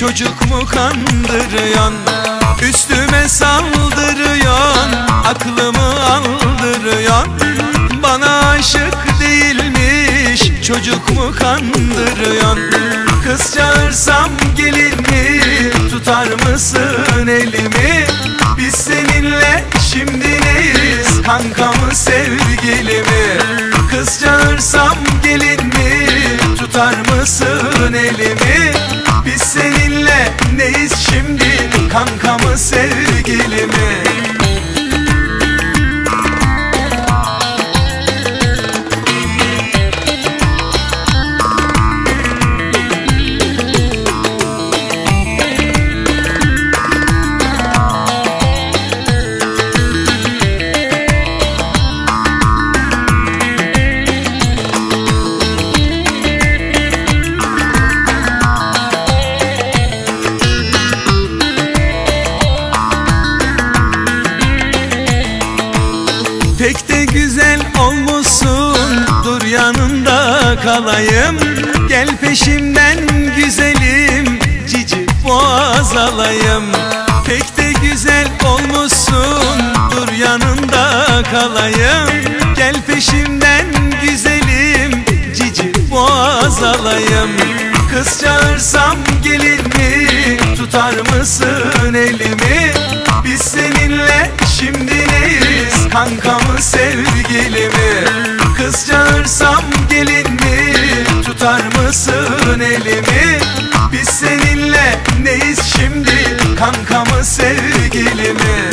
Çocuk mu kandırıyorsun? Üstüme saldırıyorsun Aklımı aldırıyorsun? Bana aşık değilmiş Çocuk mu kandırıyorsun? Kız çağırsam gelin mi Tutar mısın elimi? Biz seninle şimdi neyiz Kanka mı sevgili mi? Kız çağırsam gelin mi Tutar mısın elimi Biz seninle neyiz şimdi? Kanka mı de güzel olmuşsun. Dur yanında kalayım. Gel peşimden güzelim. Cici boğaz alayım. Pek de güzel olmuşsun. Dur yanında kalayım. Gel peşimden güzelim. Cici boğaz alayım. Kız çağırsam gelin mi? Tutar mısın elimi? Biz seninle şimdi neyiz? Kanka Tutar mısın elimi? Biz seninle neyiz şimdi Kanka mı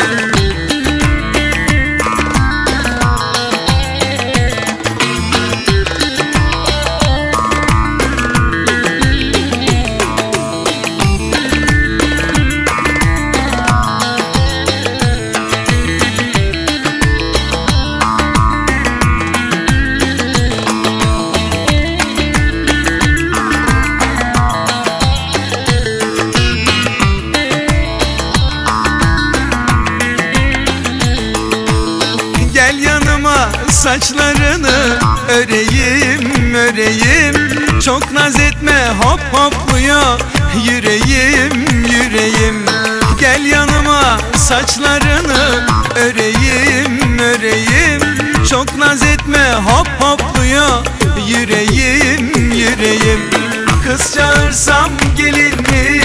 saçlarını öreyim öreyim. Çok naz etme hop hopluyor yüreğim yüreğim. Gel yanıma saçlarını öreyim öreyim. Çok naz etme hop hopluyor yüreğim yüreğim. Kız çağırsam gelin mi?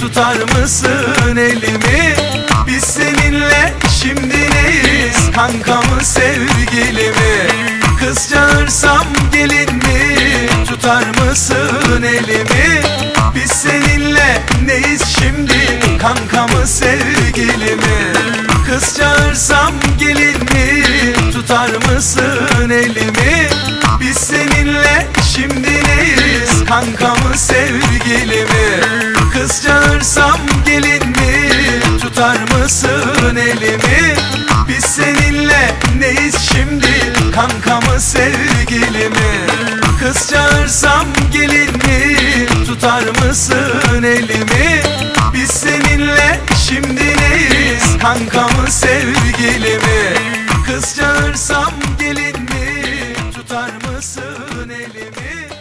Tutar mısın elimi? Biz seninle şimdi neyiz mısın elimi Biz seninle neyiz şimdi? Kanka mı sevgili mi? Kız çağırsam gelin mi? Tutar mısın elimi? Biz seninle şimdi neyiz? Kanka mı sevgili mi? Kız çağırsam gelin mi? Tutar mısın elimi? Biz seninle neyiz şimdi? Kanka mı neyiz kanka mı sevgili mi? Kız çağırsam gelin mi? Tutar mısın elimi